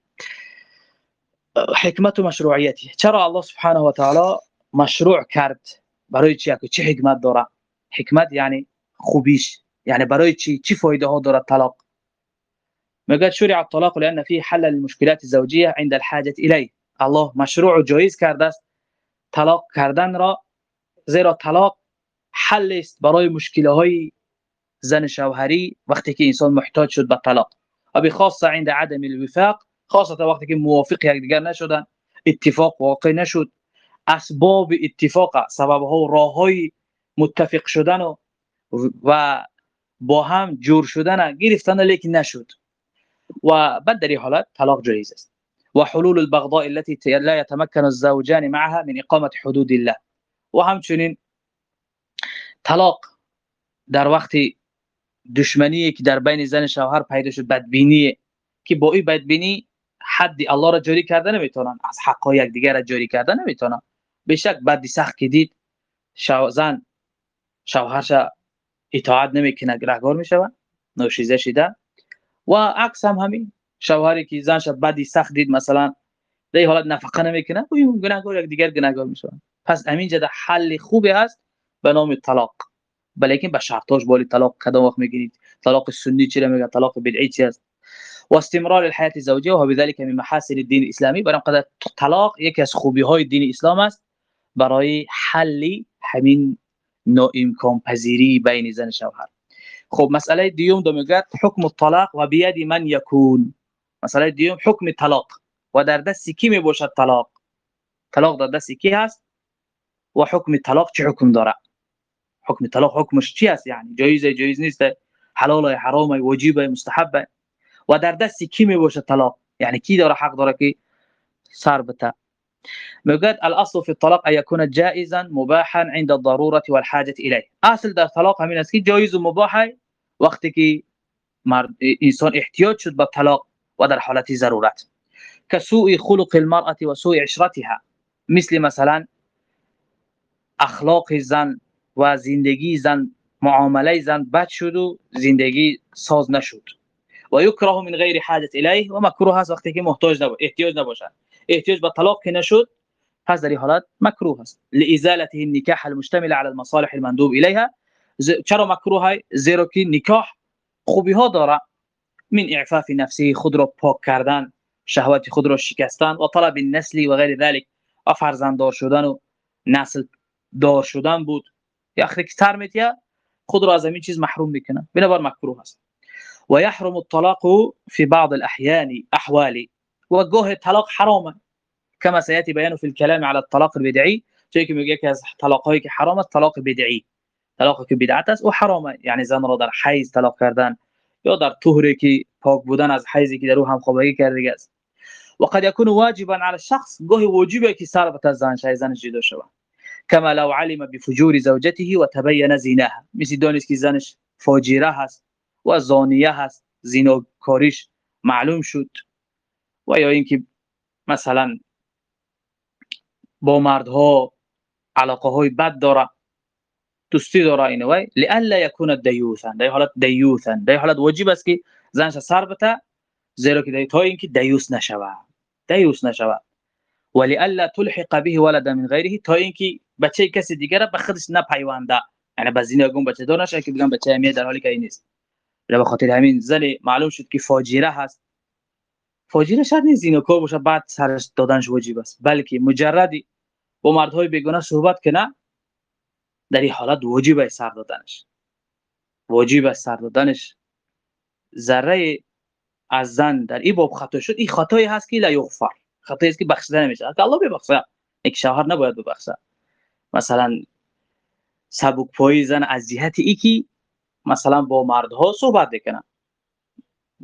حکمت و مشروعیتی. چرا الله سبحانه و تعالی مشروع کرد؟ برای چی؟ چه حکمت داره؟ حکمت یعنی خوبیش. یعنی برای چی؟ چی فایده ها داره طلاق؟ میگه شرع الطلاق؟ لان فيه حل للمشكلات الزوجيه عند الحاجه اليه الله مشروع و جایز کرده است. طلاق کردن را زیرا طلاق حل است برای مشکل های زن شوهری وقتی که انسان محتاج شد به طلاق. و خاصه عند عدم الوفاق خاصه وقتی که موافق یکدیگر نشدن اتفاق واقع نشد. اسباب اتفاق سبب ها و راه های متفق شدن و, و با هم جور شدن گرفتن لیکن نشد. و بعد در حالت طلاق جایز است. و حلول البغضاء التي لا يتمكن الزوجان معها من اقامه حدود الله. و همچنین طلاق در وقت دشمنی که در بین زن شوهر پیدا شد بدبینی که با این بدبینی حدی الله را جاری کرده نمی‌تونن. از حقای یکدیگر را جاری کرده نمی‌تونن. به شک بدی سخت که دید شو زن شوهرش اطاعت نمی‌کنه گرهگار می‌شود نوشیزه شده و عکس هم همین شوهری که زنش بدی سخت دید مثلا در حالت نفقه نمی‌کنه او گناهگار یک دیگر گناهگار میشه. پس همین جده حل خوبی هست به نام طلاق. بلکه به شرطاش بالی طلاق کدام وقت می‌گیرید. طلاق سنی چی میگه؟ طلاق بدعی چی است و استمرار الحیات الزوجیه و بذلك من محاسن الدین الاسلامی برای قدر طلاق یکی از خوبی های دین اسلام است برای حل همین نوع امکان پذیری بین زن شوهر. خب مسئله دیوم دو میگه حکم الطلاق و بید من یکون؟ مسئله دیوم حکم طلاق. و در دست کی می باشد طلاق؟ طلاق در دست کی هست؟ و حکم طلاق چه حکم داره؟ حکم طلاق حکمش چی است یعنی؟ جایز جایز نیست؟ حلال حرام واجب مستحب و در دست کی می باشد طلاق؟ یعنی کی داره حق داره که سر بته؟ میگه الاصل في الطلاق ان يكون جائزا مباحا عند الضرورة والحاجة اليه اصل در طلاق همین است که جایز و مباح وقتی که انسان احتیاج شد به طلاق و در حالت ضرورت. كسوء خلق المرأة وسوء عشرتها. مثل مثلا أخلاق زن و زندگی زن معامله زن بد شد و زندگی ساز نشد. و یکره من غیر حاجت الیه و مکروه است وقتی که محتاج نباشه احتیاج نباشد. احتیاج به طلاق که نشد پس در حالت مکروه است لازالته النکاح المشتمل على المصالح المندوب الیها. چرا مکروه زیرا که نکاح خوبی ها داره. من اعفاف نفسه خود را پاک کردن شهوات خود را شکستن و طلب النسل و غیر ذلك و فرزنددار شدن و نسل دار شدن بود. یا اخر کتر میتیا خود را از این چیز محروم می‌کنه. بنابر مکروه است و يحرم الطلاق في بعض الاحيان احوال. وجه طلاق حرامه كما سياتي بيانه في الكلام على الطلاق البدعي چه که میگه که از طلاقایی که حرام است طلاق بدعی. طلاقی که بدعت است و حرامه یعنی زن را در حیض طلاق کردن یا در طهری که پاک بودن از حیضی که در او هم خوابگی کرده است. وقد يكون واجبا على الشخص گاهی واجبه که سر به زن شای زن جدا شود كما لو علم بفجور زوجته وتبين زينها مثل که زنش فاجره هست و زانیه هست زیناکاریش معلوم شد. و یا اینکه مثلا با مردها علاقه های بد داره دوستی داره اینه وای لالا یکون دیوثا. در حالت دیوثا. در حالت واجب است که زنش سر بته زیرا که تا اینکه دیوس نشوه دیوس نشوه ولئلا تلحق به ولدا من غیره تا اینکه بچه کسی دیگر به خودش نپیونده. یعنی به گم بچه دار نشه که بگم بچه امیه در حالی که این نیست. به خاطر همین زن معلوم شد که فاجره هست. فاجره شرط نیست زینوکار باشه بعد سرش دادنش واجب است. بلکه مجردی با مردهای بیگناه صحبت کنه در این حالت واجب است سر دادنش. واجب است سر دادنش. ذره از زن در این باب خطا شد این خطایی هست که لا یغفر. خطایی است که بخشیده نمیشه. که الله ببخشه. یک شوهر نباید ببخشه. مثلا سبک پایی زن از جهت ای که مثلا با مردها صحبت می‌کنه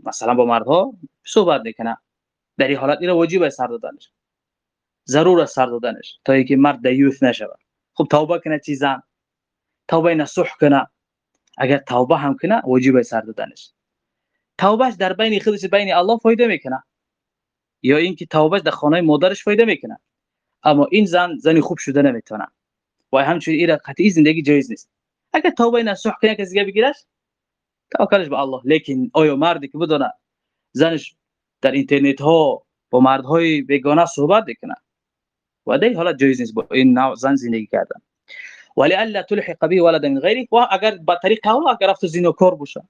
مثلا با مردها صحبت می‌کنه در این حالت این واجب سر دادنش. ضرور است سر دادنش. تا اینکه مرد دیوث نشود. خب توبه کنه چی زن؟ توبه نصح کنه. اگر توبه هم کنه واجب سر دادنش. توبهش در بین خودش بین الله فایده می‌کنه. یا اینکه توبهش در خانه مادرش فایده می‌کنه. اما این زن زنی خوب شده نمی‌تونه. و همچنین این قطعی زندگی جایز نیست. اگر توبه نصح کنه دیگه بگیرش؟ توکلش به الله. لیکن آیا مردی که بدونه زنش در اینترنت ها با مردهای بیگانه صحبت می‌کنه؟ و در حالت جایز نیست با این نوع زن زندگی کردن. ولی الا تلحق به ولد من غیره. و اگر با طریق او اگر رفت زینوکار باشه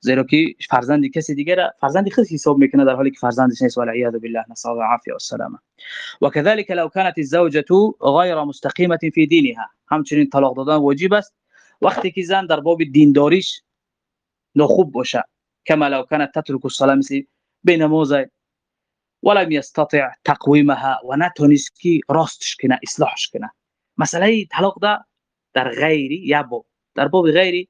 زیرا که فرزندی کسی دیگر فرزندی خود حساب میکنه در حالی که فرزندش نیست ولی عیاذ بالله نسال الله العافیه والسلامه وكذلك لو كانت الزوجة غیر مستقیمة فی دینها. همچنین طلاق دادن واجب است. وقتی که زن در باب دینداریش نخوب باشه كما لو كانت تترك الصلاة مثل بنموز ولم يستطع تقويمها و نتونست که راستش کنه اصلاحش کنه. مسئله طلاق ده در غیری یا با در باب غیری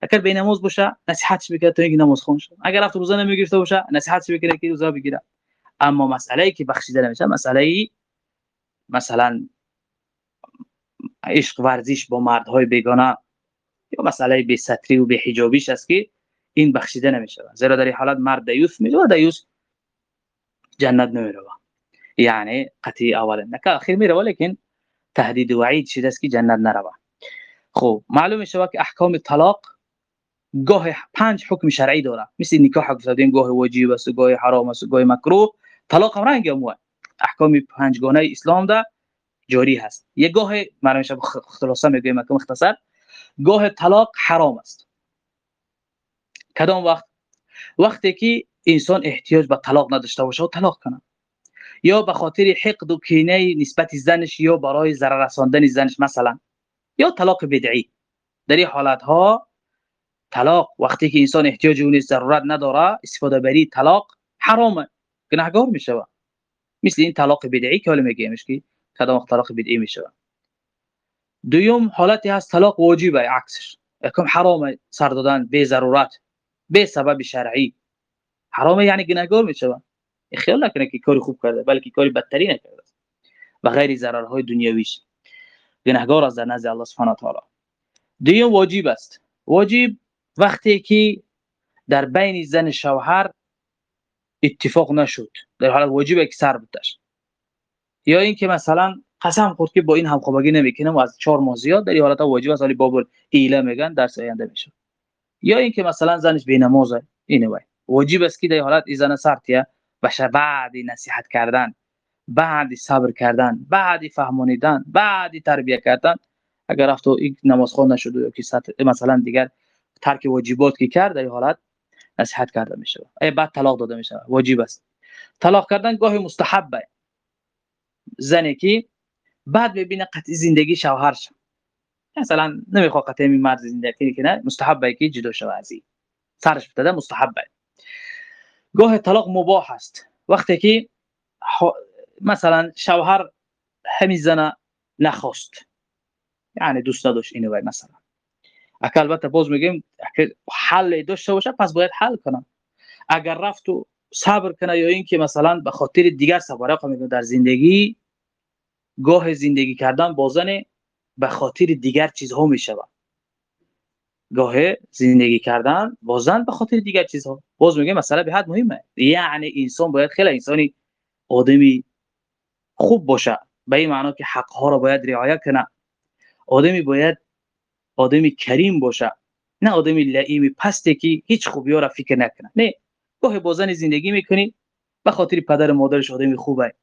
اگر به نماز باشه نصیحتش تا اینکه نماز خون شه اگر رفت روزه نمی‌گرفته باشه نصیحتش بکنه که روزه بگیره. اما مسئله ای که بخشیده نمیشه مسئله ای مثلا عشق ورزش با مردهای بیگانه یا مسئله به ستری و به حجابیش است که این بخشیده نمیشه. زیرا در این حالت مرد دیوس میره و دیوس جنت نمیره. یعنی قطعی اول نه که اخیر میره ولیکن تهدید وعید شده است که جنت نره خب معلوم شود که احکام طلاق گاه پنج حکم شرعی داره. مثل نکاح گفتیم گاه واجب است گاه حرام است گاه مکروه. طلاق هم رنگ هم احکام پنجگانه اسلام ده جاری هست. یک گاه معلوم شب خلاصه میگیم مختصر. گاه طلاق حرام است. کدام وقت؟ وقتی که انسان احتیاج به طلاق نداشته باشه و طلاق کنه. یا به خاطر حقد و کینه نسبت زنش یا برای ضرر رساندن زنش مثلا. یا طلاق بدعی. در این حالت ها طلاق. وقتی که انسان احتیاج اون ضرورت نداره استفاده بری طلاق حرامه. گناهگار میشه مثل این طلاق بدعی که حالا میگیمش که کدام طلاق بدعی میشه دوم حالتی هست طلاق واجبه عکسش. یکم حرامه سر دادن به ضرورت به سبب شرعی. حرامه یعنی گناهگار میشه خیال نکنه که کاری خوب کرده بلکه کاری بدتری نکرده. و غیر ضررهای دنیویش گناهگار از نزد الله سبحانه و تعالی. دوم واجب است. واجب وقتی که در بین زن شوهر اتفاق نشد در حالت واجب یک سر بودش یا اینکه مثلا قسم خورد که با این همخوابگی نمی‌کنم و از چهار ماه زیاد در حالت واجب است. ولی باب ایله میگن درس آینده میشه. یا اینکه مثلا زنش بینمازه. اینه وای واجب است که در حالت این زن سرتیه بشه بعد نصیحت کردن بعد صبر کردن بعد فهمونیدن بعد تربیه کردن. اگر رفت و این نماز خوان نشد یا که مثلا دیگر ترک واجبات که کرد در این حالت نصیحت کرده میشه. ای بعد طلاق داده میشه. واجب است. طلاق کردن گاهی مستحبه زنی که بعد ببینه قطعی زندگی شوهرش مثلا نمی‌خواد قطعی این مرد زندگی کنه مستحبه که جدا شوه از سرش بده مستحبه گاه طلاق مباح است. وقتی که مثلا شوهر همین زن نخواست. یعنی دوست نداشت اینو مثلا. اگر البته باز میگیم حل داشته باشه پس باید حل کنم. اگر رفت و صبر کنه یا اینکه مثلا به خاطر دیگر صبر کنه در زندگی گاه زندگی کردن با زن به خاطر دیگر چیزها می‌شود. گاه زندگی کردن با زن به خاطر دیگر چیزها. باز میگه مسئله به حد مهمه. یعنی انسان باید خیلی انسانی آدمی خوب باشه. به این معنا که حق ها را باید رعایت کنه. آدمی باید آدمی کریم باشه. نه آدمی لئیم پسته که هیچ خوبی ها را فکر نکنه. نه گاه بازن زندگی می‌کنی به خاطر پدر مادرش آدمی خوبه.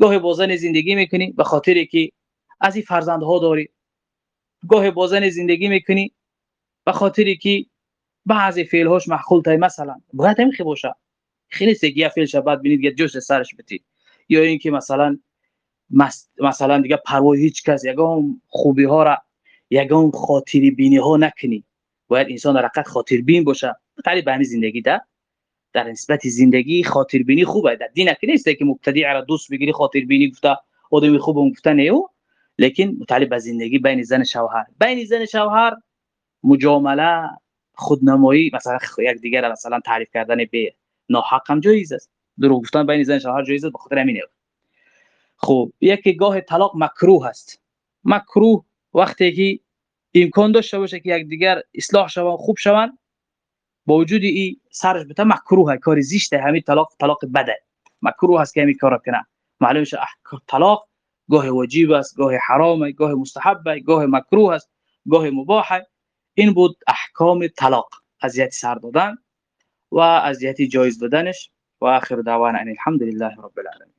گاه بازن زندگی می‌کنی به خاطر که از این فرزندها داری. گاه بازن زندگی می‌کنی به خاطر که بعضی فعل هاش معقول تای مثلا باید همین باشه. خیلی سگیه فعل شبات بینید یه جوش سرش بتی. یا اینکه مثلا مثلا دیگه پروا هیچ کس یگام خوبی ها را یگام خاطری بینی ها نکنی. باید انسان رقت خاطر بین باشه. خیلی به زندگی ده. در نسبت زندگی خاطر بینی خوبه. در دین نیست که مبتدی را دوست بگیری خاطر بینی گفته آدمی خوب گفته نه. لیکن متعلق به زندگی بین زن شوهر. بین زن شوهر مجامله خودنمایی مثلا یک دیگر مثلا تعریف کردن به ناحق هم جایز است. دروغ گفتن بین زن شوهر جایز است بخاطر همینه. خب یکی گاه طلاق مکروه است. مکروه وقتی که امکان داشته باشه که یک دیگر اصلاح شوند خوب شوند با وجود این سرش بته مکروه کار زیشته همین طلاق طلاق بده. مکروه است که همین کار کنه معلوم شه طلاق گاه واجب است گاه حرامه گاه مستحبه گاه مکروه است گاه مباحه این بود احکام طلاق. اذیت سر دادن و اذیت جایز بدنش و آخر دعوانا ان الحمد لله رب العالمين